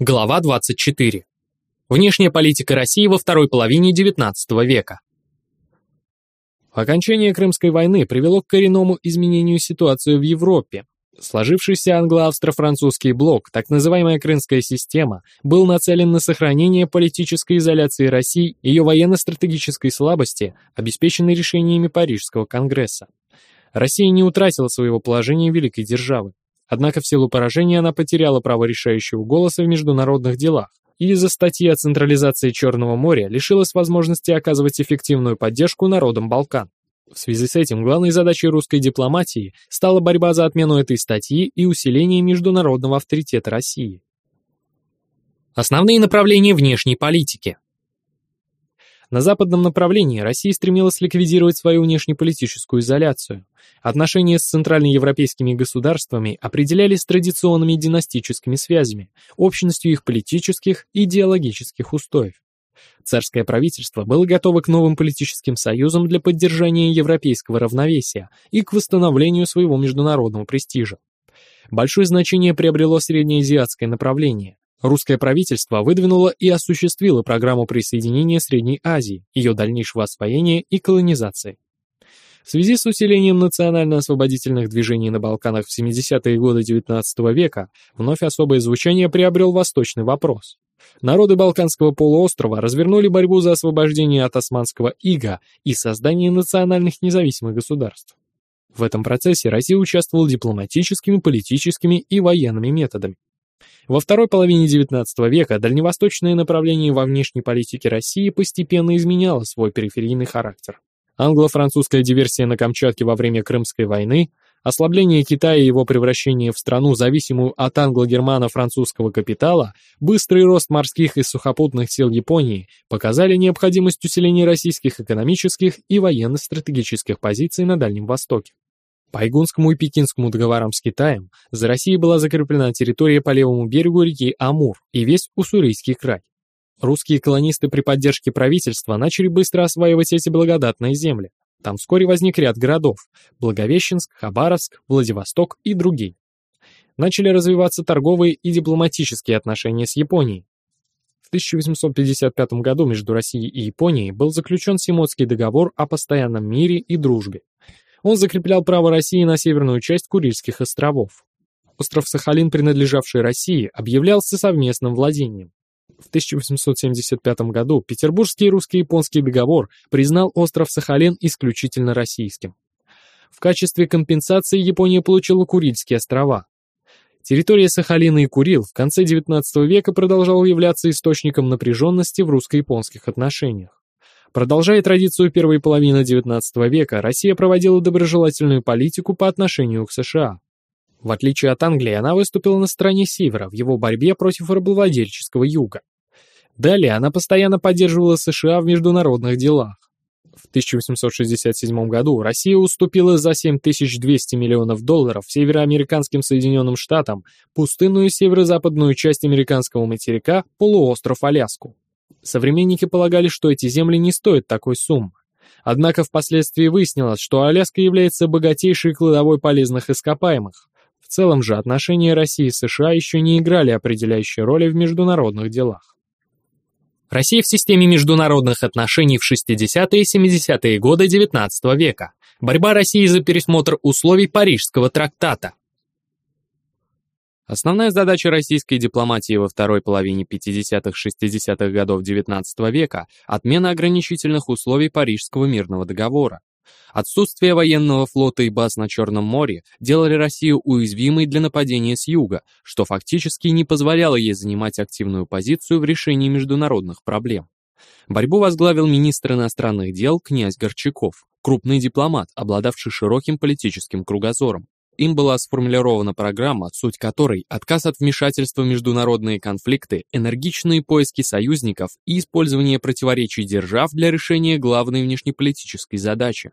Глава 24. Внешняя политика России во второй половине XIX века. Окончание Крымской войны привело к коренному изменению ситуации в Европе. Сложившийся англо-австро-французский блок, так называемая Крымская система, был нацелен на сохранение политической изоляции России и ее военно-стратегической слабости, обеспеченной решениями Парижского конгресса. Россия не утратила своего положения великой державы. Однако в силу поражения она потеряла право решающего голоса в международных делах и из-за статьи о централизации Черного моря лишилась возможности оказывать эффективную поддержку народам Балкан. В связи с этим главной задачей русской дипломатии стала борьба за отмену этой статьи и усиление международного авторитета России. Основные направления внешней политики – на западном направлении Россия стремилась ликвидировать свою внешнеполитическую изоляцию. Отношения с центральноевропейскими государствами определялись традиционными династическими связями, общностью их политических и идеологических устоев. Царское правительство было готово к новым политическим союзам для поддержания европейского равновесия и к восстановлению своего международного престижа. Большое значение приобрело среднеазиатское направление. Русское правительство выдвинуло и осуществило программу присоединения Средней Азии, ее дальнейшего освоения и колонизации. В связи с усилением национально-освободительных движений на Балканах в 70-е годы XIX века вновь особое звучание приобрел восточный вопрос. Народы Балканского полуострова развернули борьбу за освобождение от османского ига и создание национальных независимых государств. В этом процессе Россия участвовала дипломатическими, политическими и военными методами. Во второй половине XIX века дальневосточное направление во внешней политике России постепенно изменяло свой периферийный характер. Англо-французская диверсия на Камчатке во время Крымской войны, ослабление Китая и его превращение в страну, зависимую от англо-германо-французского капитала, быстрый рост морских и сухопутных сил Японии показали необходимость усиления российских экономических и военно-стратегических позиций на Дальнем Востоке. По Игунскому и Пекинскому договорам с Китаем за Россией была закреплена территория по левому берегу реки Амур и весь Уссурийский край. Русские колонисты при поддержке правительства начали быстро осваивать эти благодатные земли. Там вскоре возник ряд городов – Благовещенск, Хабаровск, Владивосток и другие. Начали развиваться торговые и дипломатические отношения с Японией. В 1855 году между Россией и Японией был заключен Симотский договор о постоянном мире и дружбе. Он закреплял право России на северную часть Курильских островов. Остров Сахалин, принадлежавший России, объявлялся совместным владением. В 1875 году Петербургский русско-японский договор признал остров Сахалин исключительно российским. В качестве компенсации Япония получила Курильские острова. Территория Сахалина и Курил в конце XIX века продолжала являться источником напряженности в русско-японских отношениях. Продолжая традицию первой половины XIX века, Россия проводила доброжелательную политику по отношению к США. В отличие от Англии, она выступила на стороне Севера в его борьбе против рабовладельческого Юга. Далее она постоянно поддерживала США в международных делах. В 1867 году Россия уступила за 7200 миллионов долларов североамериканским Соединенным Штатам пустынную северо-западную часть американского материка, полуостров Аляску. Современники полагали, что эти земли не стоят такой суммы. Однако впоследствии выяснилось, что Аляска является богатейшей кладовой полезных ископаемых. В целом же отношения России и США еще не играли определяющей роли в международных делах. Россия в системе международных отношений в 60-е и 70-е годы XIX века. Борьба России за пересмотр условий Парижского трактата. Основная задача российской дипломатии во второй половине 50-60-х годов XIX века – отмена ограничительных условий Парижского мирного договора. Отсутствие военного флота и баз на Черном море делали Россию уязвимой для нападения с юга, что фактически не позволяло ей занимать активную позицию в решении международных проблем. Борьбу возглавил министр иностранных дел князь Горчаков, крупный дипломат, обладавший широким политическим кругозором. Им была сформулирована программа, суть которой – отказ от вмешательства в международные конфликты, энергичные поиски союзников и использование противоречий держав для решения главной внешнеполитической задачи.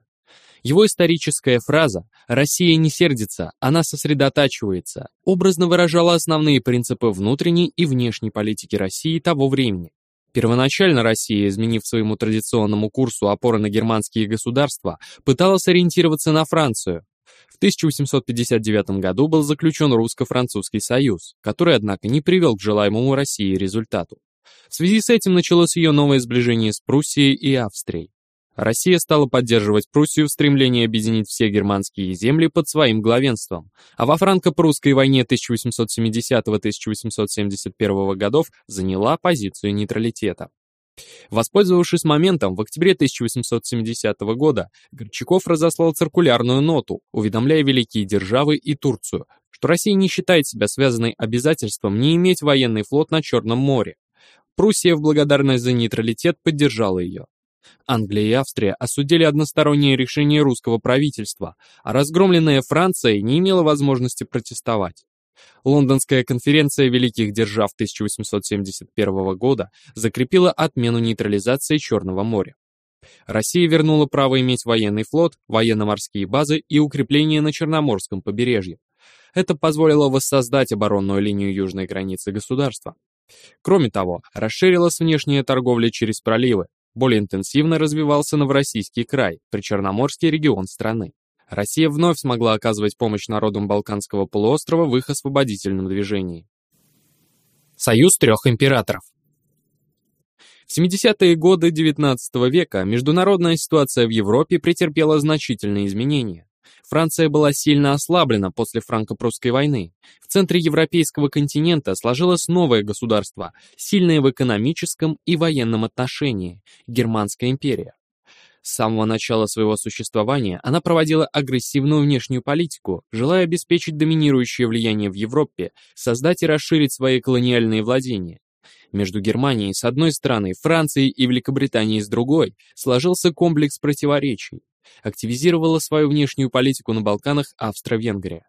Его историческая фраза «Россия не сердится, она сосредотачивается» образно выражала основные принципы внутренней и внешней политики России того времени. Первоначально Россия, изменив своему традиционному курсу опоры на германские государства, пыталась ориентироваться на Францию, В 1859 году был заключен русско-французский союз, который, однако, не привел к желаемому России результату. В связи с этим началось ее новое сближение с Пруссией и Австрией. Россия стала поддерживать Пруссию в стремлении объединить все германские земли под своим главенством, а во франко-прусской войне 1870-1871 годов заняла позицию нейтралитета. Воспользовавшись моментом, в октябре 1870 года Горчаков разослал циркулярную ноту, уведомляя великие державы и Турцию, что Россия не считает себя связанной обязательством не иметь военный флот на Черном море. Пруссия в благодарность за нейтралитет поддержала ее. Англия и Австрия осудили одностороннее решение русского правительства, а разгромленная Франция не имела возможности протестовать. Лондонская конференция великих держав 1871 года закрепила отмену нейтрализации Черного моря. Россия вернула право иметь военный флот, военно-морские базы и укрепления на Черноморском побережье. Это позволило воссоздать оборонную линию южной границы государства. Кроме того, расширилась внешняя торговля через проливы, более интенсивно развивался Новороссийский край, причерноморский регион страны. Россия вновь смогла оказывать помощь народам Балканского полуострова в их освободительном движении. Союз трех императоров В 70-е годы XIX века международная ситуация в Европе претерпела значительные изменения. Франция была сильно ослаблена после франко-прусской войны. В центре европейского континента сложилось новое государство, сильное в экономическом и военном отношении – Германская империя. С самого начала своего существования она проводила агрессивную внешнюю политику, желая обеспечить доминирующее влияние в Европе, создать и расширить свои колониальные владения. Между Германией с одной стороны, Францией и Великобританией с другой сложился комплекс противоречий активизировала свою внешнюю политику на Балканах Австро-Венгрия.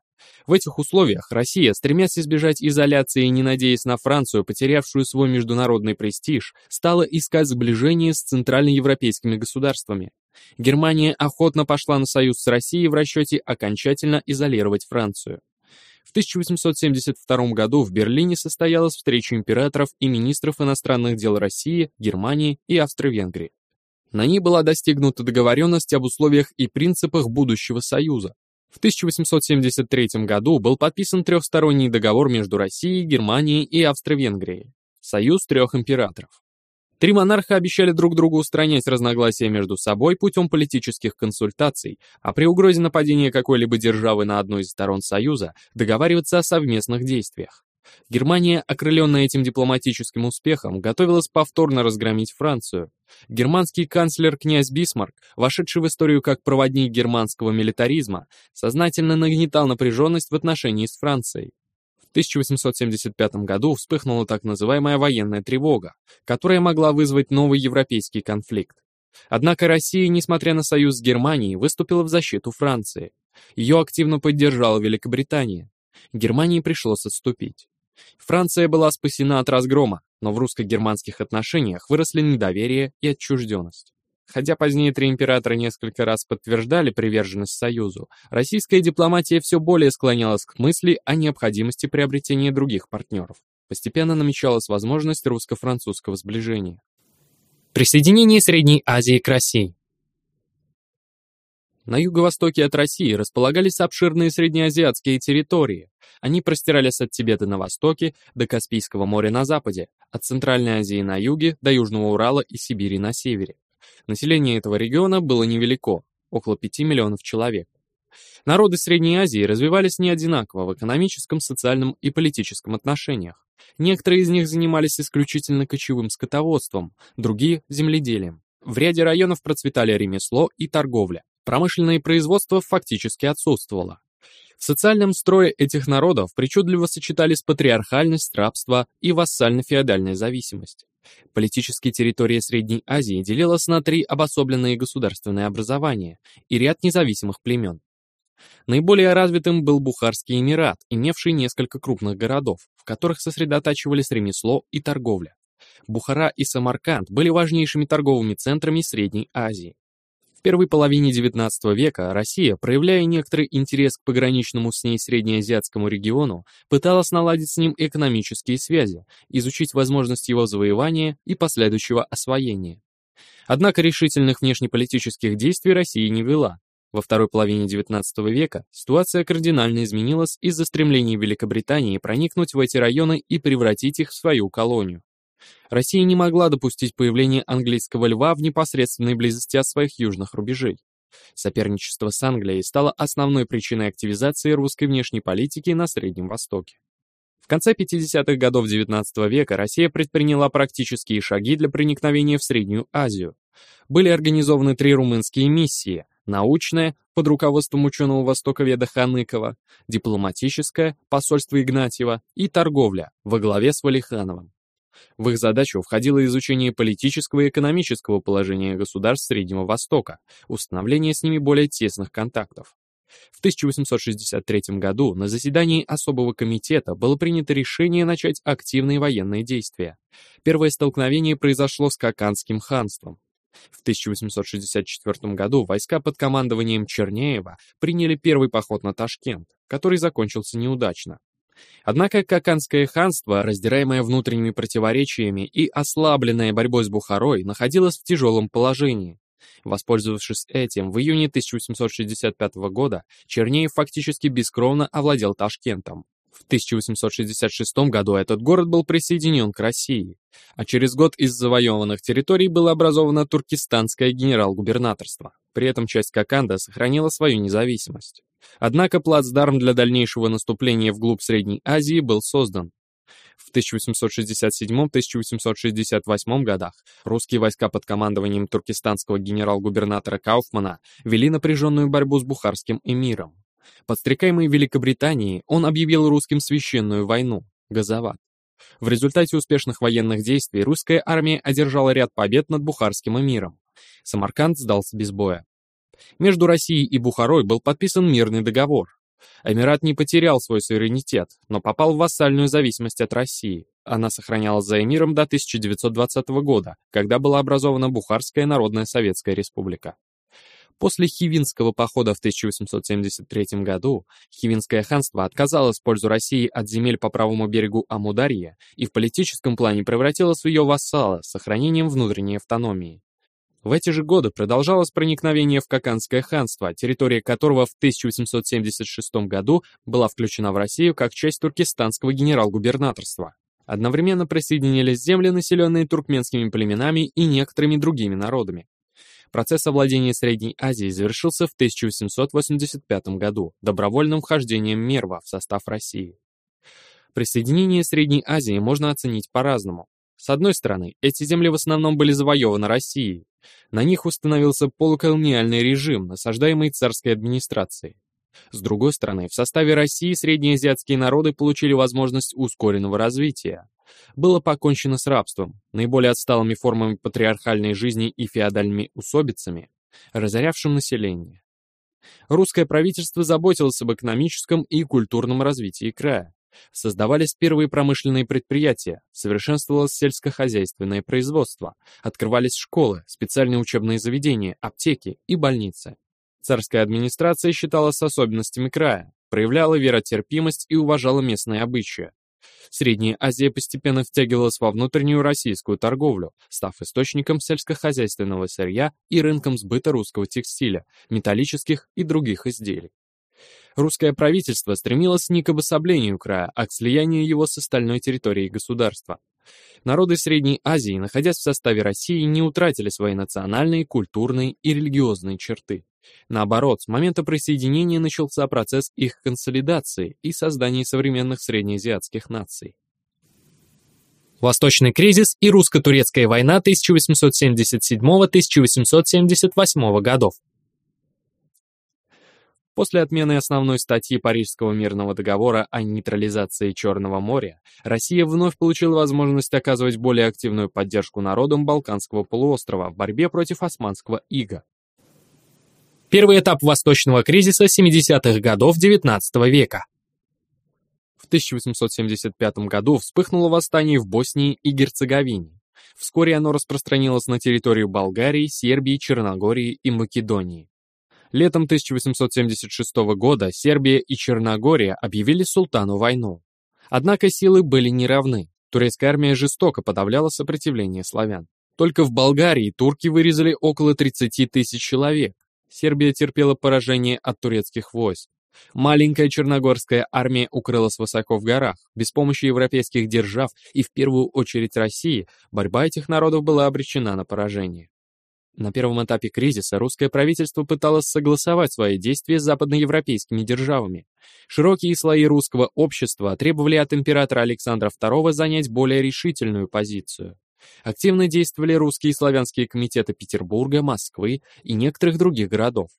В этих условиях Россия, стремясь избежать изоляции и не надеясь на Францию, потерявшую свой международный престиж, стала искать сближение с центральноевропейскими государствами. Германия охотно пошла на союз с Россией в расчете окончательно изолировать Францию. В 1872 году в Берлине состоялась встреча императоров и министров иностранных дел России, Германии и Австро-Венгрии. На ней была достигнута договоренность об условиях и принципах будущего союза. В 1873 году был подписан трехсторонний договор между Россией, Германией и Австро-Венгрией. Союз трех императоров. Три монарха обещали друг другу устранять разногласия между собой путем политических консультаций, а при угрозе нападения какой-либо державы на одну из сторон Союза договариваться о совместных действиях. Германия, окрыленная этим дипломатическим успехом, готовилась повторно разгромить Францию. Германский канцлер князь Бисмарк, вошедший в историю как проводник германского милитаризма, сознательно нагнетал напряженность в отношении с Францией. В 1875 году вспыхнула так называемая военная тревога, которая могла вызвать новый европейский конфликт. Однако Россия, несмотря на союз с Германией, выступила в защиту Франции. Ее активно поддержала Великобритания. Германии пришлось отступить. Франция была спасена от разгрома, но в русско-германских отношениях выросли недоверие и отчужденность. Хотя позднее три императора несколько раз подтверждали приверженность Союзу, российская дипломатия все более склонялась к мысли о необходимости приобретения других партнеров. Постепенно намечалась возможность русско-французского сближения. Присоединение Средней Азии к России на юго-востоке от России располагались обширные среднеазиатские территории. Они простирались от Тибета на востоке до Каспийского моря на западе, от Центральной Азии на юге до Южного Урала и Сибири на севере. Население этого региона было невелико, около 5 миллионов человек. Народы Средней Азии развивались не одинаково в экономическом, социальном и политическом отношениях. Некоторые из них занимались исключительно кочевым скотоводством, другие – земледелием. В ряде районов процветали ремесло и торговля. Промышленное производство фактически отсутствовало. В социальном строе этих народов причудливо сочетались патриархальность, рабство и вассально-феодальная зависимость. Политические территории Средней Азии делилась на три обособленные государственные образования и ряд независимых племен. Наиболее развитым был Бухарский Эмират, имевший несколько крупных городов, в которых сосредотачивались ремесло и торговля. Бухара и Самарканд были важнейшими торговыми центрами Средней Азии первой половине XIX века Россия, проявляя некоторый интерес к пограничному с ней среднеазиатскому региону, пыталась наладить с ним экономические связи, изучить возможность его завоевания и последующего освоения. Однако решительных внешнеполитических действий Россия не вела. Во второй половине XIX века ситуация кардинально изменилась из-за стремления Великобритании проникнуть в эти районы и превратить их в свою колонию. Россия не могла допустить появления английского льва в непосредственной близости от своих южных рубежей. Соперничество с Англией стало основной причиной активизации русской внешней политики на Среднем Востоке. В конце 50-х годов XIX века Россия предприняла практические шаги для проникновения в Среднюю Азию. Были организованы три румынские миссии – научная, под руководством ученого востоковеда Ханыкова, дипломатическая, посольство Игнатьева и торговля, во главе с Валихановым. В их задачу входило изучение политического и экономического положения государств Среднего Востока, установление с ними более тесных контактов. В 1863 году на заседании особого комитета было принято решение начать активные военные действия. Первое столкновение произошло с Каканским ханством. В 1864 году войска под командованием Чернеева приняли первый поход на Ташкент, который закончился неудачно. Однако Каканское ханство, раздираемое внутренними противоречиями и ослабленное борьбой с Бухарой, находилось в тяжелом положении. Воспользовавшись этим, в июне 1865 года Чернеев фактически бескровно овладел Ташкентом. В 1866 году этот город был присоединен к России, а через год из завоеванных территорий было образовано Туркестанское генерал-губернаторство. При этом часть Коканда сохранила свою независимость. Однако плацдарм для дальнейшего наступления вглубь Средней Азии был создан. В 1867-1868 годах русские войска под командованием туркестанского генерал-губернатора Кауфмана вели напряженную борьбу с бухарским эмиром. Подстрекаемый Великобританией, он объявил русским священную войну – Газават. В результате успешных военных действий русская армия одержала ряд побед над бухарским эмиром. Самарканд сдался без боя. Между Россией и Бухарой был подписан мирный договор. Эмират не потерял свой суверенитет, но попал в вассальную зависимость от России. Она сохранялась за эмиром до 1920 года, когда была образована Бухарская Народная Советская Республика. После Хивинского похода в 1873 году Хивинское ханство отказалось в пользу России от земель по правому берегу Амударья и в политическом плане превратилось в ее вассала с сохранением внутренней автономии. В эти же годы продолжалось проникновение в Каканское ханство, территория которого в 1876 году была включена в Россию как часть туркестанского генерал-губернаторства. Одновременно присоединились земли, населенные туркменскими племенами и некоторыми другими народами. Процесс овладения Средней Азией завершился в 1885 году добровольным вхождением Мерва в состав России. Присоединение Средней Азии можно оценить по-разному. С одной стороны, эти земли в основном были завоеваны Россией, на них установился полуколониальный режим, насаждаемый царской администрацией. С другой стороны, в составе России среднеазиатские народы получили возможность ускоренного развития. Было покончено с рабством, наиболее отсталыми формами патриархальной жизни и феодальными усобицами, разорявшим население. Русское правительство заботилось об экономическом и культурном развитии края. Создавались первые промышленные предприятия, совершенствовалось сельскохозяйственное производство, открывались школы, специальные учебные заведения, аптеки и больницы. Царская администрация считалась особенностями края, проявляла веротерпимость и уважала местные обычаи. Средняя Азия постепенно втягивалась во внутреннюю российскую торговлю, став источником сельскохозяйственного сырья и рынком сбыта русского текстиля, металлических и других изделий. Русское правительство стремилось не к обособлению края, а к слиянию его с остальной территорией государства. Народы Средней Азии, находясь в составе России, не утратили свои национальные, культурные и религиозные черты. Наоборот, с момента присоединения начался процесс их консолидации и создания современных среднеазиатских наций. Восточный кризис и русско-турецкая война 1877-1878 годов. После отмены основной статьи Парижского мирного договора о нейтрализации Черного моря, Россия вновь получила возможность оказывать более активную поддержку народам Балканского полуострова в борьбе против османского ига. Первый этап восточного кризиса 70-х годов XIX века. В 1875 году вспыхнуло восстание в Боснии и Герцеговине. Вскоре оно распространилось на территорию Болгарии, Сербии, Черногории и Македонии. Летом 1876 года Сербия и Черногория объявили султану войну. Однако силы были неравны. Турецкая армия жестоко подавляла сопротивление славян. Только в Болгарии турки вырезали около 30 тысяч человек. Сербия терпела поражение от турецких войск. Маленькая черногорская армия укрылась высоко в горах. Без помощи европейских держав и в первую очередь России борьба этих народов была обречена на поражение. На первом этапе кризиса русское правительство пыталось согласовать свои действия с западноевропейскими державами. Широкие слои русского общества требовали от императора Александра II занять более решительную позицию. Активно действовали русские и славянские комитеты Петербурга, Москвы и некоторых других городов.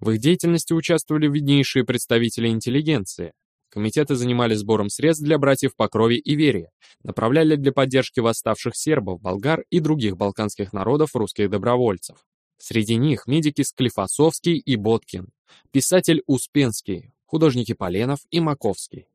В их деятельности участвовали виднейшие представители интеллигенции. Комитеты занимались сбором средств для братьев по крови и вере, направляли для поддержки восставших сербов, болгар и других балканских народов русских добровольцев. Среди них медики Склифосовский и Боткин, писатель Успенский, художники Поленов и Маковский.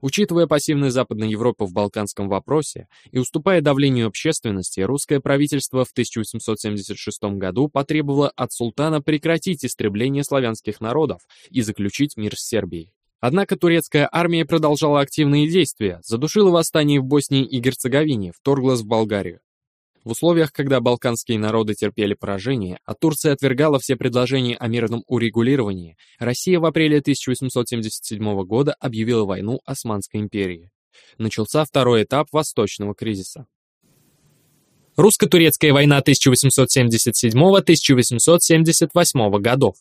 Учитывая пассивность Западной Европы в балканском вопросе и уступая давлению общественности, русское правительство в 1876 году потребовало от султана прекратить истребление славянских народов и заключить мир с Сербией. Однако турецкая армия продолжала активные действия, задушила восстание в Боснии и Герцеговине, вторглась в Болгарию. В условиях, когда балканские народы терпели поражение, а Турция отвергала все предложения о мирном урегулировании, Россия в апреле 1877 года объявила войну Османской империи. Начался второй этап Восточного кризиса. Русско-турецкая война 1877-1878 годов.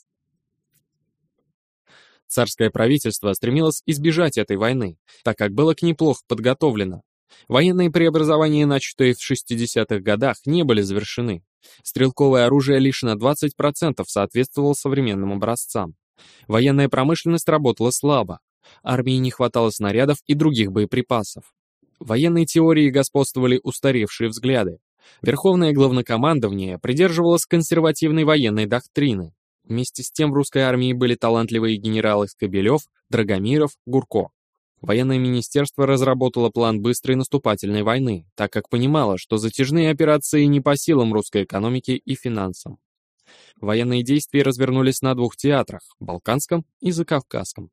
Царское правительство стремилось избежать этой войны, так как было к ней плохо подготовлено, Военные преобразования, начатые в 60-х годах, не были завершены. Стрелковое оружие лишь на 20% соответствовало современным образцам. Военная промышленность работала слабо. Армии не хватало снарядов и других боеприпасов. В военной теории господствовали устаревшие взгляды. Верховное главнокомандование придерживалось консервативной военной доктрины. Вместе с тем в русской армии были талантливые генералы Скобелев, Драгомиров, Гурко. Военное министерство разработало план быстрой наступательной войны, так как понимало, что затяжные операции не по силам русской экономики и финансам. Военные действия развернулись на двух театрах – Балканском и Закавказском.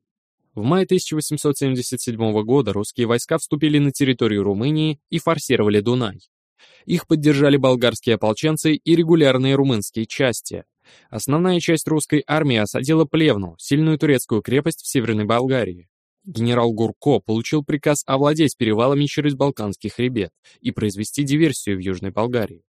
В мае 1877 года русские войска вступили на территорию Румынии и форсировали Дунай. Их поддержали болгарские ополченцы и регулярные румынские части. Основная часть русской армии осадила Плевну, сильную турецкую крепость в Северной Болгарии. Генерал Гурко получил приказ овладеть перевалами через Балканский хребет и произвести диверсию в Южной Болгарии.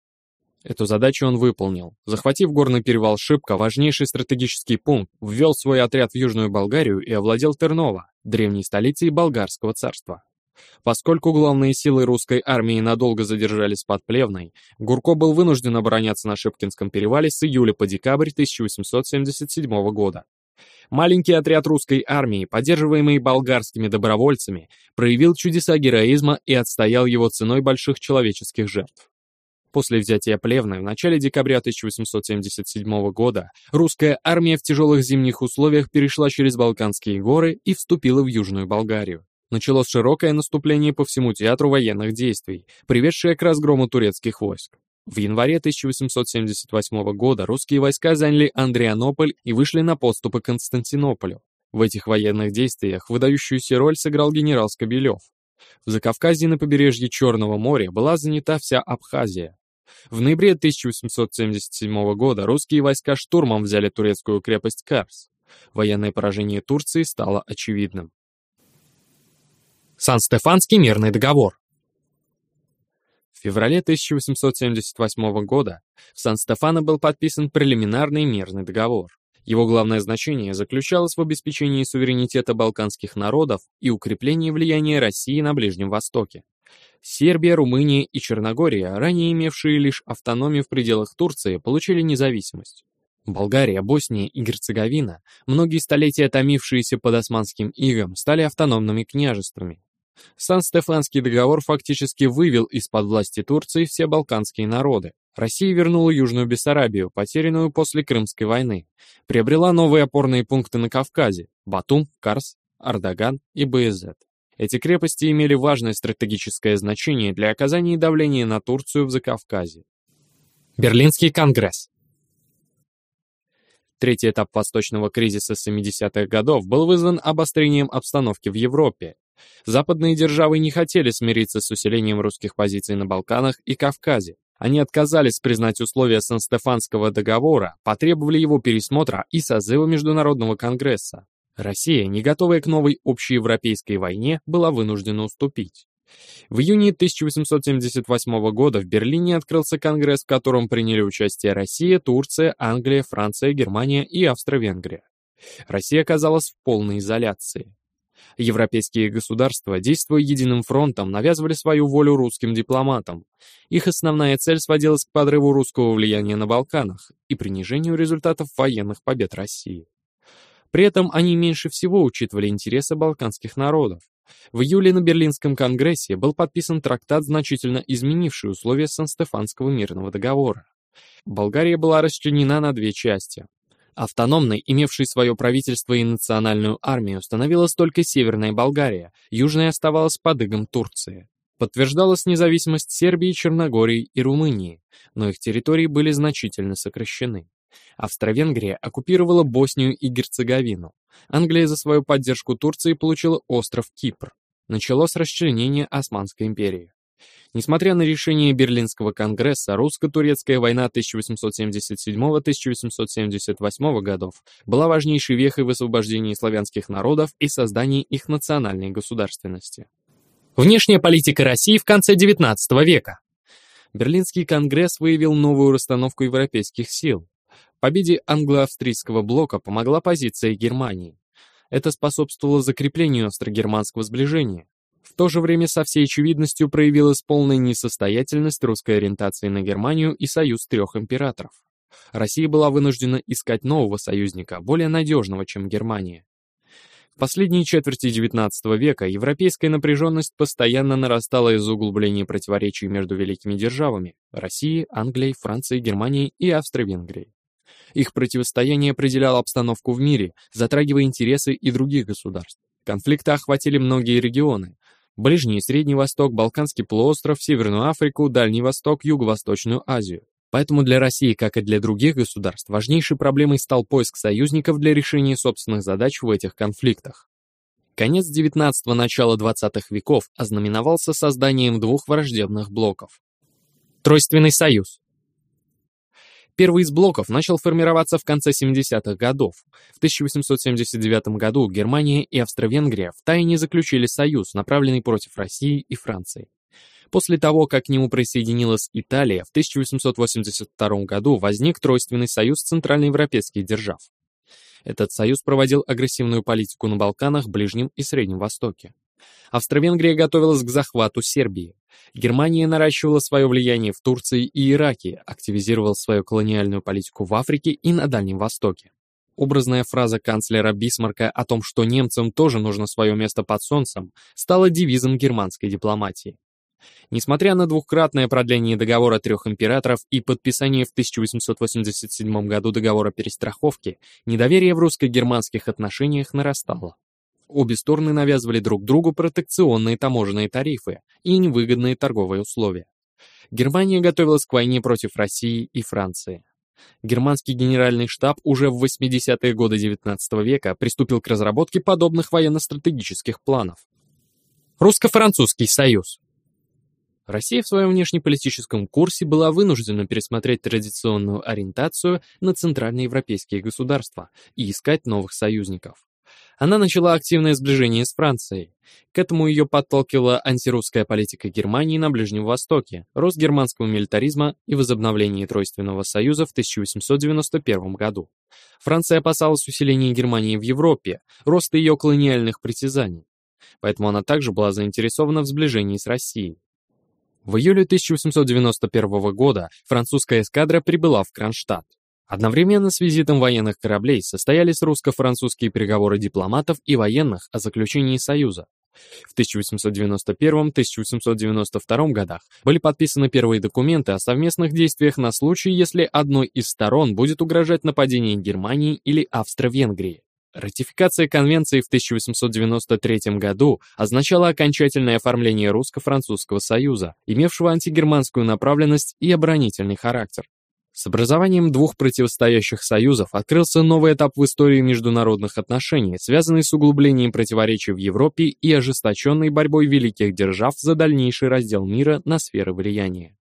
Эту задачу он выполнил. Захватив горный перевал Шипка, важнейший стратегический пункт, ввел свой отряд в Южную Болгарию и овладел Терново, древней столицей Болгарского царства. Поскольку главные силы русской армии надолго задержались под Плевной, Гурко был вынужден обороняться на Шипкинском перевале с июля по декабрь 1877 года. Маленький отряд русской армии, поддерживаемый болгарскими добровольцами, проявил чудеса героизма и отстоял его ценой больших человеческих жертв. После взятия Плевны в начале декабря 1877 года русская армия в тяжелых зимних условиях перешла через Балканские горы и вступила в Южную Болгарию. Началось широкое наступление по всему театру военных действий, приведшее к разгрому турецких войск. В январе 1878 года русские войска заняли Андрианополь и вышли на подступы к Константинополю. В этих военных действиях выдающуюся роль сыграл генерал Скобелев. В Закавказье на побережье Черного моря была занята вся Абхазия. В ноябре 1877 года русские войска штурмом взяли турецкую крепость Карс. Военное поражение Турции стало очевидным. Сан-Стефанский мирный договор в феврале 1878 года в Сан-Стефано был подписан прелиминарный мирный договор. Его главное значение заключалось в обеспечении суверенитета балканских народов и укреплении влияния России на Ближнем Востоке. Сербия, Румыния и Черногория, ранее имевшие лишь автономию в пределах Турции, получили независимость. Болгария, Босния и Герцеговина, многие столетия томившиеся под османским игом, стали автономными княжествами. Сан-Стефанский договор фактически вывел из-под власти Турции все балканские народы. Россия вернула Южную Бессарабию, потерянную после Крымской войны. Приобрела новые опорные пункты на Кавказе – Батум, Карс, Ардаган и Баязет. Эти крепости имели важное стратегическое значение для оказания давления на Турцию в Закавказье. Берлинский конгресс Третий этап восточного кризиса 70-х годов был вызван обострением обстановки в Европе Западные державы не хотели смириться с усилением русских позиций на Балканах и Кавказе. Они отказались признать условия Сан-Стефанского договора, потребовали его пересмотра и созыва Международного конгресса. Россия, не готовая к новой общеевропейской войне, была вынуждена уступить. В июне 1878 года в Берлине открылся конгресс, в котором приняли участие Россия, Турция, Англия, Франция, Германия и Австро-Венгрия. Россия оказалась в полной изоляции. Европейские государства, действуя единым фронтом, навязывали свою волю русским дипломатам. Их основная цель сводилась к подрыву русского влияния на Балканах и принижению результатов военных побед России. При этом они меньше всего учитывали интересы балканских народов. В июле на Берлинском конгрессе был подписан трактат, значительно изменивший условия Сан-Стефанского мирного договора. Болгария была расчленена на две части. Автономной, имевшей свое правительство и национальную армию, становилась только Северная Болгария, Южная оставалась под игом Турции. Подтверждалась независимость Сербии, Черногории и Румынии, но их территории были значительно сокращены. Австро-Венгрия оккупировала Боснию и Герцеговину. Англия за свою поддержку Турции получила остров Кипр. Началось расчленение Османской империи. Несмотря на решение Берлинского конгресса, русско-турецкая война 1877-1878 годов была важнейшей вехой в освобождении славянских народов и создании их национальной государственности. Внешняя политика России в конце XIX века. Берлинский конгресс выявил новую расстановку европейских сил. Победе англо-австрийского блока помогла позиция Германии. Это способствовало закреплению острогерманского сближения. В то же время со всей очевидностью проявилась полная несостоятельность русской ориентации на Германию и союз трех императоров. Россия была вынуждена искать нового союзника, более надежного, чем Германия. В последние четверти XIX века европейская напряженность постоянно нарастала из-за углубления противоречий между великими державами – Россией, Англией, Францией, Германией и Австро-Венгрией. Их противостояние определяло обстановку в мире, затрагивая интересы и других государств. Конфликты охватили многие регионы, Ближний и Средний Восток, Балканский полуостров, Северную Африку, Дальний Восток, Юго-Восточную Азию. Поэтому для России, как и для других государств, важнейшей проблемой стал поиск союзников для решения собственных задач в этих конфликтах. Конец XIX – начало XX веков ознаменовался созданием двух враждебных блоков. Тройственный союз Первый из блоков начал формироваться в конце 70-х годов. В 1879 году Германия и Австро-Венгрия втайне заключили союз, направленный против России и Франции. После того, как к нему присоединилась Италия, в 1882 году возник Тройственный союз центральноевропейских держав. Этот союз проводил агрессивную политику на Балканах, Ближнем и Среднем Востоке. Австро-Венгрия готовилась к захвату Сербии. Германия наращивала свое влияние в Турции и Ираке, активизировала свою колониальную политику в Африке и на Дальнем Востоке. Образная фраза канцлера Бисмарка о том, что немцам тоже нужно свое место под солнцем, стала девизом германской дипломатии. Несмотря на двукратное продление договора трех императоров и подписание в 1887 году договора перестраховки, недоверие в русско-германских отношениях нарастало. Обе стороны навязывали друг другу протекционные таможенные тарифы и невыгодные торговые условия. Германия готовилась к войне против России и Франции. Германский генеральный штаб уже в 80-е годы XIX века приступил к разработке подобных военно-стратегических планов. Русско-французский союз Россия в своем внешнеполитическом курсе была вынуждена пересмотреть традиционную ориентацию на центральноевропейские государства и искать новых союзников она начала активное сближение с Францией. К этому ее подталкивала антирусская политика Германии на Ближнем Востоке, рост германского милитаризма и возобновление Тройственного Союза в 1891 году. Франция опасалась усиления Германии в Европе, роста ее колониальных притязаний. Поэтому она также была заинтересована в сближении с Россией. В июле 1891 года французская эскадра прибыла в Кронштадт. Одновременно с визитом военных кораблей состоялись русско-французские переговоры дипломатов и военных о заключении союза. В 1891-1892 годах были подписаны первые документы о совместных действиях на случай, если одной из сторон будет угрожать нападение Германии или Австро-Венгрии. Ратификация конвенции в 1893 году означала окончательное оформление русско-французского союза, имевшего антигерманскую направленность и оборонительный характер. С образованием двух противостоящих союзов открылся новый этап в истории международных отношений, связанный с углублением противоречий в Европе и ожесточенной борьбой великих держав за дальнейший раздел мира на сферы влияния.